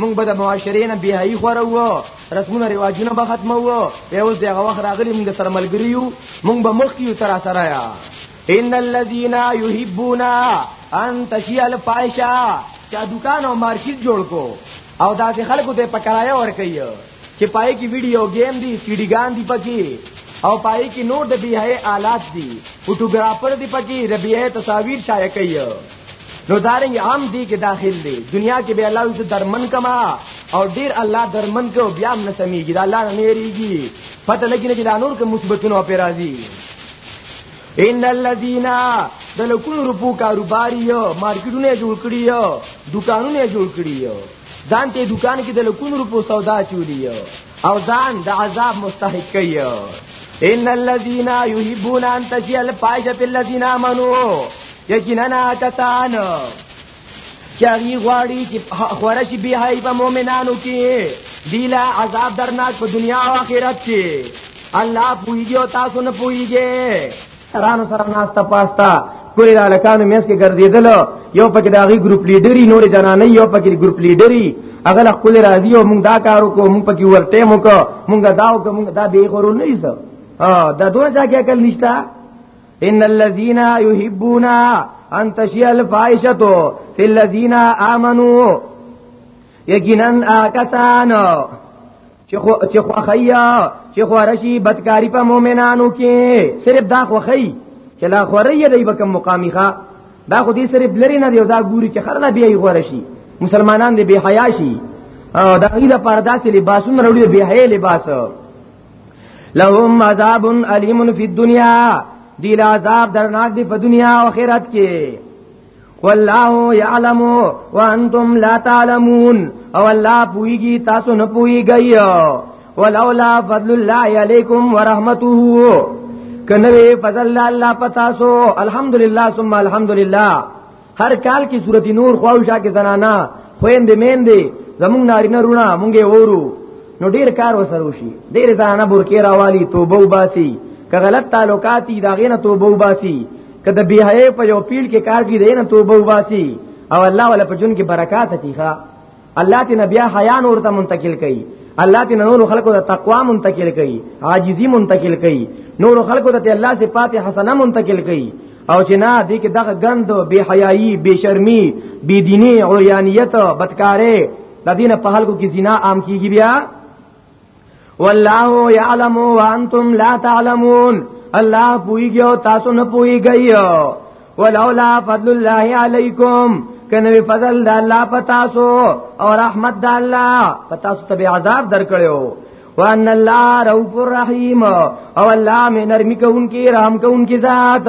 موږ به د معاشرې نه بهایي خورو رسمونه رواجونه به ختمه وو به اوس دغه وخت راغلی موږ سره ملګری یو موږ به مخ کیو تر سره یا ان الذين يحبون ان تشيع الفاحشه چا دکان او مارکیټ جوړ کو او دا چې خلکو ته پکرایا ور کوي چې پای کې ویډیو گیم دي سیډي ګان دي پکې او پای کې نور د بیه آلات دي فوټوګرافر دي پکې ربیه تصاویر شایع کوي نو دارنګ عام دی کې داخل دی دنیا کې به الله یې درمن کما او ډیر الله درمن کو بیا هم نه سميږي دا الله نه یریږي پته لګی نه جلا نور کې مثبتونه په راځي ان الذين دلکون روپو کاروباري مارکیټونه جوړ کړی دکانونه جوړ کړی ځان ته دکان کې د لکونو روپو سودا چولی او ځان د عذاب مستحق کوي ان الذين يحبون ان تشيع الفاحشه في الذين امنوا یقینا کسان چاغي غواړي چې خورشي به هاي په مؤمنانو کې دیلا عذاب درناک په دنیا او آخرت کې الله پویږي او تاسو نه پویږي سرانو سره ناستا پاستا کوی دا لکانو میس کې ګرځیدل یو پکې دا غي ګروپ لیډری نور جنانه یو پکې ګروپ لیډری اغل خپل راضی او موږ دا کارو کو موږ پکې ورته مو کو موږ داو کو موږ دا به غرو نه یسو ها دا دوه ځا کې عقل نشتا ان الذين يحبون ان تشيع الفاحشه في الذين امنوا یقینا آکسان چې خو چې خو خیا چې خو رشي بدکاری په مؤمنانو کې صرف دا خو خی چې لا خوري دی بکم مقامی ښا دا خو دې صرف لري نه دی دا ګوري چې خرلا بیا یې غوړ شي مسلمانان دې بے حیا شي او دا غي د پردا چې لباسونه وروړي بے حیا لباس لهم عذاب الیم فی الدنیا دی عذاب درناک دی په دنیا او آخرت کې والله يعلم وانتم لا تعلمون او الله پويږي تاسو نه پويږئ ولولا فضل الله عليكم ورحمته کنوي فضل الله پتا سو الحمدلله ثم الحمدلله هر کال کی صورت نور خواوشا کې زنانا خويند مین دي زمون نارینه رونا مونږه وورو نو ډیر کار وسره وشي ډیر زنانا برکې راوالي توبه وباسي که غلط تعلقاتي داغینه توبه وباسي کله بهای په یو پیل کې کار کې دینه توبه وباسي او الله ولا پجون کې برکات تیخا الله تی نبیا حیا نور ته منتقل کړي الله تی نور خلقو ته تقوا منتقل کړي عاجزی منتقل کړي نور خلقو ته الله صفات حسنه منتقل کړي او چې نه دې کې دغه غند بے حیايي بے شرمي بے دیني عریانیت بدکارې د دینه په حلقو کې زنا عام کیږي بیا والله يعلم وانتم لا تعلمون الله پويږي او تاسو نه پويږئ ولولا فضل الله عليكم کنه فضل د الله پتا سو او رحمت د الله پتا سو تبي عذاب درکړو وان الله رؤوف الرحیم او الله مې نرمي کوونکی رحم کوونکی ذات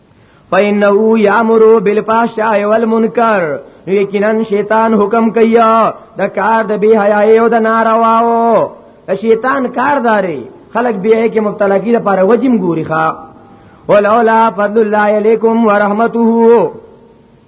فإنه يأمر بالفحشاء والمنکر یقینا شیطان حکم کوي د کار د بی حیاي او د نارواو شیطان کارداري خلق بیا کې مبتلا کی د پاره وجم ګوري ښا ولولا فضل الله علیکم ورحمته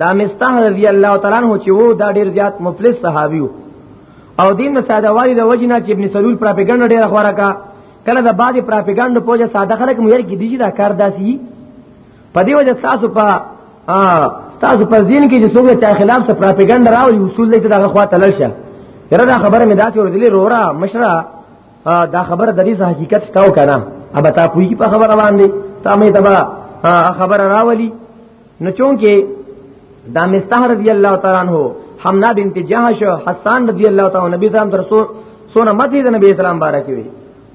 دا مستح رضی الله تعالی عنہ چې وو دا ډیر زیات مفلس صحابي وو او دین ساده والی د وجنه چې ابن سلول پروپاګاندا ډیر خوره کا کله د بعد پروپاګاندا پوجا ساده خلک مو یې کې دیږي دا کار داسي په دې وجه تاسو په تاسو په دین کې چې څوک چا خلاف څه پروپاګاندا راوي اصول دې دغه خوا تلل شه یره دا خبره مې داسې ورغلې رورا مشره دا خبره د دې حقیقت تاو کنه ابا تا پوي په خبره باندې تا مې تبا خبره راولي نو چونکه دا مستح رضی الله تعالی عنہ حمنا بنت جهش حسان رضی الله تعالی نبی اسلام تر سو سونه مدی د نبی اسلام بارک وی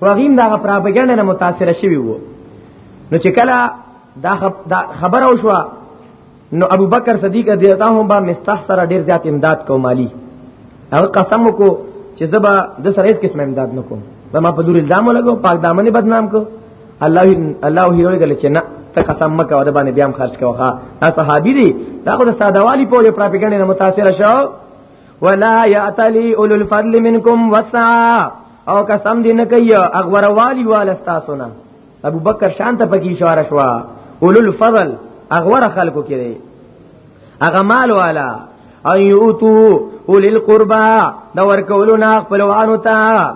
واغیم دا پراپګند نه متاثر شوی وو نو چې کله دا خبر او شو نو ابو بکر صدیق رضی الله عنه با مستح سره ډیر زیات امداد کو مالی هغه قسم کو چې زبا د سره هیڅ قسم امداد نکوم ما په دور الزام لګو پاک دامن بدنام کو الله الله هیوی دل چې نه ته قسم مکه ود باندې بیا هم خرج کوخه دا صحابي دي دا خو د ساده والی په لور پروپاګاندا نه متاثر شو ولا یاتلی اول الفضل منکم وسعا او قسم دې نه کوي اغور والی وال تاسو نه ابو بکر شان ته پکې اشاره شو اول الفضل اغور خلکو کړي اغه مال والا ايوتو اول القربا دا ورکولو نه خپلوانو ته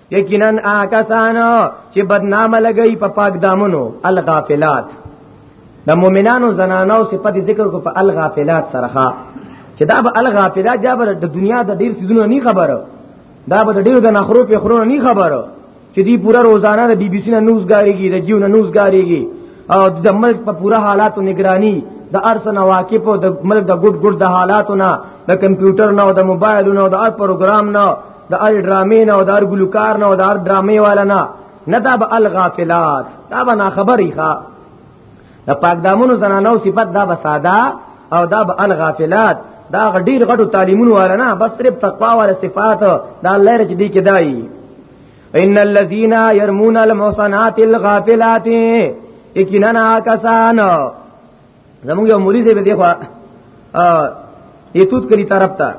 یقینا آکسانو چې بدنامه لګئی په پاک دامنو الغافلات د مؤمنانو زنانو صفت ذکر کو په الغافلات سره چې دا به الغافلات جابر د دنیا د ډیر سيزونو نه خبره دا به د ډیر د نخرو په خرو نه خبره چې دی پورا روزانه د بي بي سي نه نوز غاریږي د جیو نه نوز غاریږي او د ملک په پورا حالاتو نگرانی د ارس نه واقف او د ملک د ګډ ګډ د حالاتو نه د کمپیوټر نه او د موبایل نه او د ار پروګرام نه د ار ډرامې نه او د ار ګلوکار نه او د ار ډرامې والا نه نه دا به الغافلات دا به نه خبرې ښا د پاک دامونو زنانو صفت دا به ساده او دا به الغافلات دا ډیر غټو تعلیمونو والا نه بس صرف تقوا والا صفات دا الله رچ دی کې دای ان الذين يرمون المحصنات الغافلات اکیننا کسان زمونږ یو مریض به دی خو ا یتوت کلی طرف ته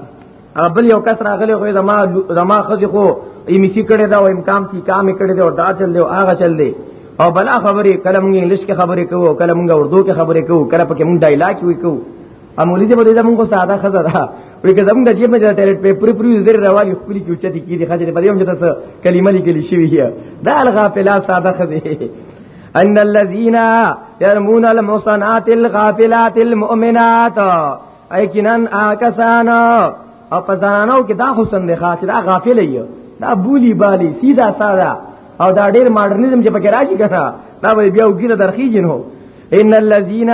بل یو کس راغلی خو زما زما خځه خو ای میسی کړي دا او امکان کی کام کړي دا او دا چل دی او هغه چل دی او بلا خبرې کله مونږ انګلیش کې خبرې کوو کله مونږ اردو کې خبرې کوو کله پکې مونږ ډایلاګ وی کوو امولي دې بده مونږ ساده خزه ده وی که زمونږ د جیب نه ټایلټ په پری پری زر رواني خپل کې اوچته کې دي خځه دې بده هم چې تاسو کلمه لیکلې شوی دا الغافلات ساده خزه ان الذين يرمون المحصنات الغافلات المؤمنات ايقنا آکسان او په زنانو کې دا حسن دی خاص دا غافل یو دا بولی بالی سیدا سادا او دا ډیر ماډرنیزم چې پکې راشي کنه دا به بیا وګینه درخی جنو ان الذين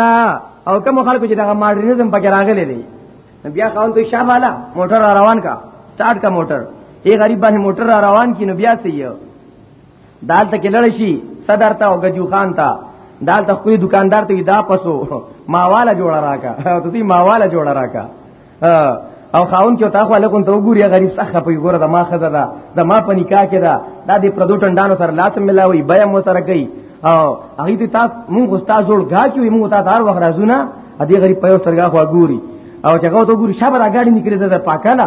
او کوم خلکو چې دا ماډرنیزم پکې راغلي دي بیا خاون ته شاه والا موټر را روان کا سٹارټ کا موټر ای غریب باندې موټر را روان کینو بیا سي دالته کې لړ شي صدر ته او غجو خان ته دالته خو دکاندار ته دا پسو ماواله جوړه راکا ته دې ماواله جوړه راکا او خاون چې تاسو له کوم ته وګوري غریب څخه په ګوره د ما خزه ده د ما په نکاح کې ده دا دې پردو ټندانو سره لاس ملاوي بیا مو سره کوي او هغه ته تاسو موږ استاد جوړ غا چې موږ تاسو هر وخت راځو نه دې غریب په یو سرګه خو ګوري او چې هغه ته ګوري شابه راګاډي نکړي ده پاکاله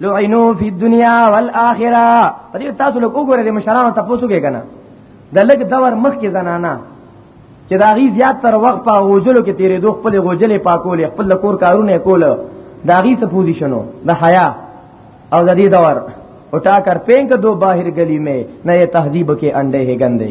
لعنو فی الدنیا والآخرہ پدې تاسو له وګوره د مشرانو تاسو کې کنه د لګ دور مخ کې زنانا چې دا غي زیات تر وخت په غوجلو کې تیرې دوه خپل غوجلې پاکولې خپل کور کارونه کول دا غي څه پوزیشنو د حیا او د دې دور اٹھا کر پینک دو باہر گلی میں نئے تہذیب کے انڈے ہے گندے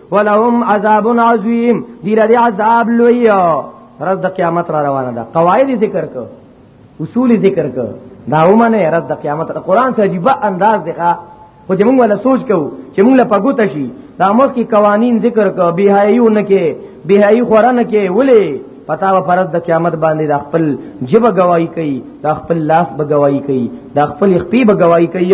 ولهم عذاب عظیم دی لري عذاب لوی رز د قیامت را روانه ده قواعد ذکر کو اصول ذکر کو دا ومنه رز د قیامت د قران ته عجیب انداز دی ښا او چې موږ ولا سوچ کو چې موږ له پګوت شي دا موږ کی قوانین ذکر کو بهایو نه کې بهایي خورن کې ولې پتا و فرض د قیامت باندې د خپل جب گواہی کوي د خپل لاس به گواہی کوي د خپل خپې به گواہی کوي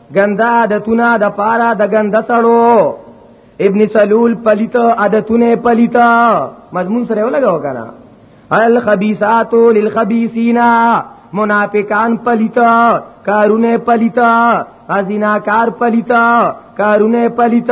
ګنده عادتونه د پاره د ګنده سړو ابن سلول پلیت عادتونه پلیت مضمون سره ولګاو کنه الخبيثات للخبيثين منافقان پلیت کارونه پلیت ازیناکار پلیت کارونه پلیت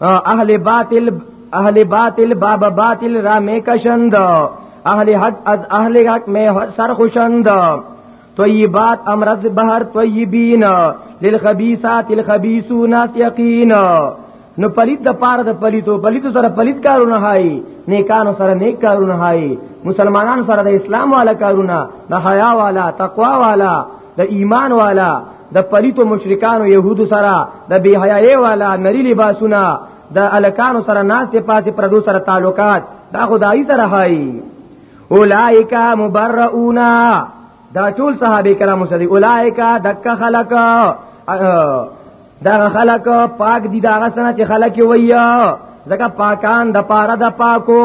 اهل باطل اهل باطل باب باطل را می کشند اهل حق از اهل حق می سر خوشند طیبات امرز بهر طیبین للخبیثات الخبیثون یقین نو پلیت د پاره د پلیتو پلیتو سره پلیت کارونه هاي نیکانو سره نیک کارونه هاي مسلمانانو سره د اسلام والا کارونه د حیا والا تقوا والا د ایمان والا د پلیتو مشرکانو يهودو سره د بیحیاي والا نری لباسونه د الکانو سره ناس ته پاسې پردو سره تعلقات دا خدای سره هاي اولائک مبرؤنا دا ټول صحابه کرامو سره اولائک دک خلق دا خلق پاک دي دا غسنه چې خلق وي ځکه پاکان د پاره د پاکو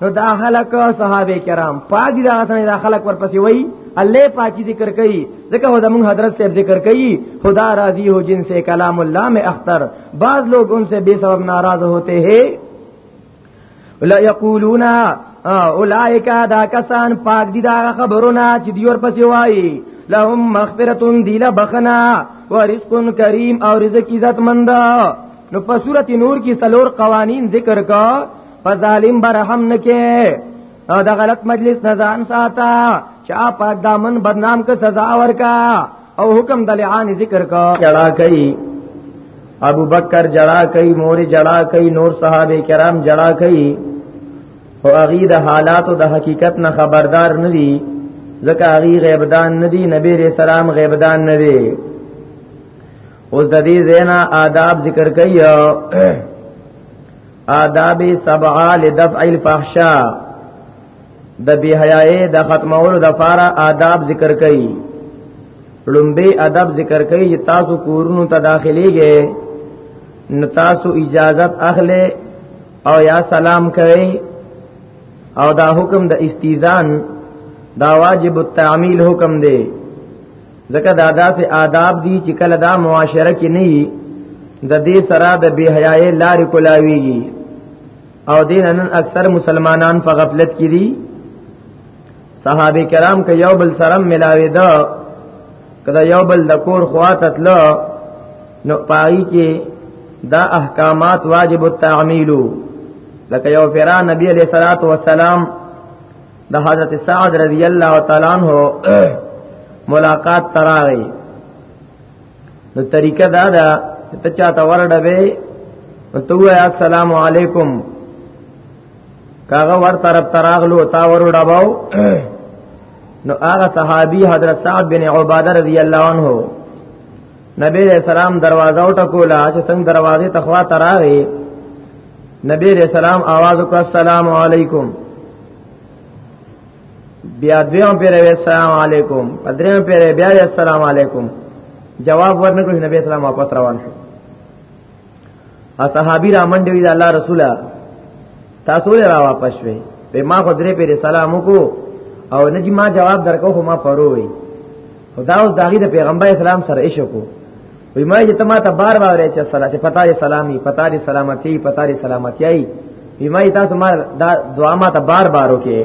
نو دا خلک صحابه کرام پاک دي دا څنګه دا خلک ورپسې وای الله پاکي ذکر کوي ځکه هو زمون حضرت صاحب ذکر کوي خدا راضي هو جن سے کلام الله میں اختر بعض لوگ ان سے بے سبب ناراض ہوتے ہیں لا یقولون اولائک دا کسان پاک دي دا خبرونه چې دی ورپسې وای لهم مغفرتون دیلا بخنا ورزق کریم او رزق عزت مند نو په سورته نور کې څلور قوانین ذکر کا په ظالم برحم نکې او د غلط مجلس نه ځان ساته چا پاک دامن بدنام ک سزا ورکا او حکم د لعان ذکر کا جڑا کئ ابو بکر جڑا کئ مور جڑا کئ نور صحابه کرام جڑا کئ او اغي د حالات او د حقیقت نه خبردار ندي ځکه اغي غیبدان ندي نبی رسول سلام غیبدان ندي اوس د دې زینا آداب ذکر کئ آداب سبعه لدفع الفحشاء د بیحیاي د ختمولو د فاره آداب ذکر کړي لومبي ادب ذکر کړي چې تاسو کورونو ته داخليږئ نو تاسو اجازت اخلي او یا سلام کوي او دا حکم د استیزان دا واجب التعمیل حکم دی ځکه دا داسې آداب دي چې کله دا معاشره کې نه وي د دې سره د بی حیاي لارې کولاویږي او دین نن اکثر مسلمانان په غفلت کې دي صحابه کرام که یو بل سره ملاوي دا کله یو بل د کور خواته تل نو پای کې دا احکامات واجب التعمیلو لکه یو فرا نبی علیہ الصلوۃ والسلام د حضرت سعد رضی الله تعالی عنہ ملاقات تراغی نو طریقه دا دا ته چاته ورډبې ته وای السلام علیکم کاغه ور طرف تراغلو تا ورډباو نو هغه صحابي حضرت سعد بن عباده رضی الله عنه نبی علیہ السلام دروازه وټکولا چې څنګه دروازه تخوا تراغي نبی علیہ السلام आवाज وکړ السلام علیکم بیا دویم پیر وی السلام علیکم پدریم پیر بیا السلام علیکم جواب ورنکړ نبی اسلام واپس روان شو ا صحابي را منډه وی د الله رسوله تاسو له را واپس شوي په ما خو درې پیر سلام وکړو او نجی ما جواب درکو خو ما پروي خدا اوس داغي د پیغمبر اسلام سره عشق کو وی ما چې تما ته بار بار چې صلات پتا دې سلامي پتا دې سلامتی پتا دې سلامتی ای وی ما تاسو ما دا دعا ما ته بار بار وکړي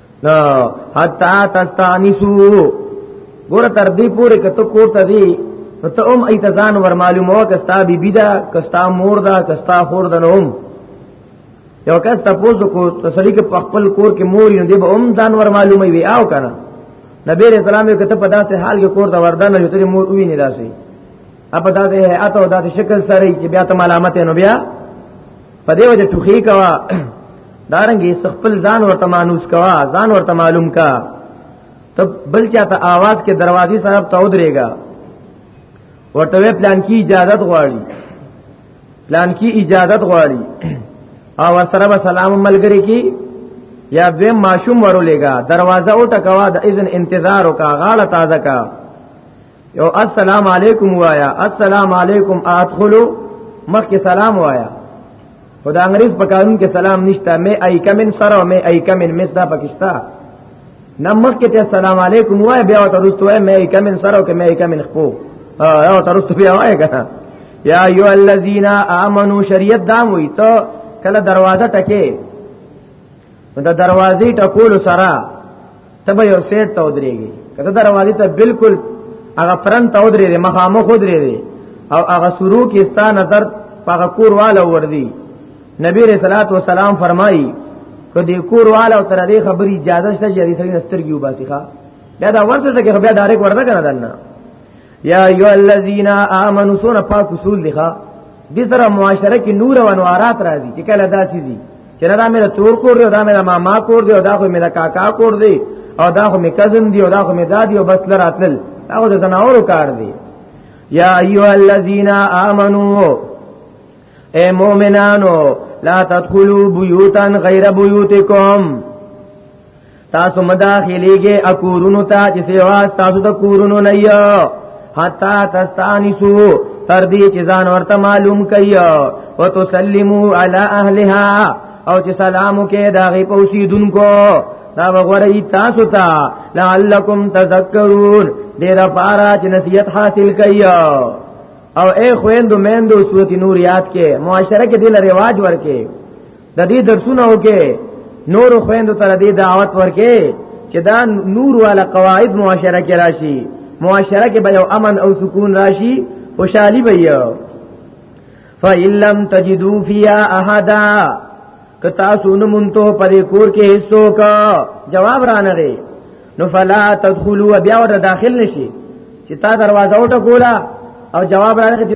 نا حتا تستانسو ګور تر دې پورې کته کور ته دی نو ته هم ایت ځان ور معلومه کستا بی بی دا کستا مور دا کستا خور دا نوم یو کس تاسو کو تسلی کې خپل کور کې مور یې دی به هم ځان ور معلومه وی آو کنه نبی رسول الله کته په داسې حال کې کور ته وردان نه یو تر مور وی نه داسې اپ دا دې هيئت او دا دې شکل سره چې بیا ته علامت نو بیا په دې وجه ټوخي کوا دارنګي خپل ځان ورته مانوس کوا ځان ورته معلوم کا تب بل چاته आवाज کې دروازې صاحب ته ودرېګا ورته پلان کی اجازه غواړي پلان کی اجازه غواړي او سره به سلام ملګری کی یا دویم ماشوم ورولېګا دروازه او ټکوا د اذن انتظار وکا غاړه تازه کا یو السلام علیکم وایا السلام علیکم ادخلوا مخکې سلام وایا خو د انګریز په قانون کې سلام نشته مې ای کمن سره او مې ای کمن مس دا پکشتا نه مخکې ته السلام علیکم وای بیا ته رستو وای مې ای کمن سره او کې مې ای کمن خپو او ته رستو بیا وای کنه یا ایو الذین آمنو شریعت دام وی ته کله دروازه ټکه د دروازې ټکول سره تبه یو سیټ ته ودرېږي کله دروازې ته بالکل هغه فرنت ته ودرېږي مخامخ ودرېږي او هغه شروع کې ستا نظر هغه کور والا وردی نبی رسول الله سلام فرمایي کدی کور والا تر دې خبرې اجازه شته چې دې سړي نسترګي وباسي ښا بیا دا ورته کې بیا ډایرک ورته کنه دنه یا ایو الذین آمنو سونه پاک اصول لخوا دې سره معاشره کې نور او انوارات راځي چې کله داسې دي چې دا مې تور کور دی دا مې ماما کور دی دا خو مې کاکا کور دی او دا خو مې کزن دی او دا خو مې دادی او بس لراتل دا خو د زناورو کار دی یا ایو الذین آمنو اے مومنانو لا تدخلوا بیوتا غیر بیوتکم تاسو مداخليږي اکورونو ته چې سیوا تاسو د کورونو نه یو حتا تستانسو تر دې چې ځان ورته معلوم کړي او تسلمو علی اهلها او چې سلامو کې داغي پوسی دونکو دا وغوری تاسو ته لعلکم تذکرون ډیر پارا چې نصیحت حاصل کړي او اے خويندو میندو سورتی نور یاد کې معاشره کې دل رواج ورکه د دې درسونه وکې نور خويندو تر دې دعوت ورکې چې دا نور والا قواعد معاشره کې راشي معاشره کې به یو امن او سکون راشي خوشحالي به یو فَإِن لَّمْ تَجِدُوا فِيهَا أَحَدًا کتا سون مونته پرې کور کې حصو کا جواب رانغی نو فلا تدخلوا بیا ور داخل نشي چې تا دروازه وټه کولا او جواب راغی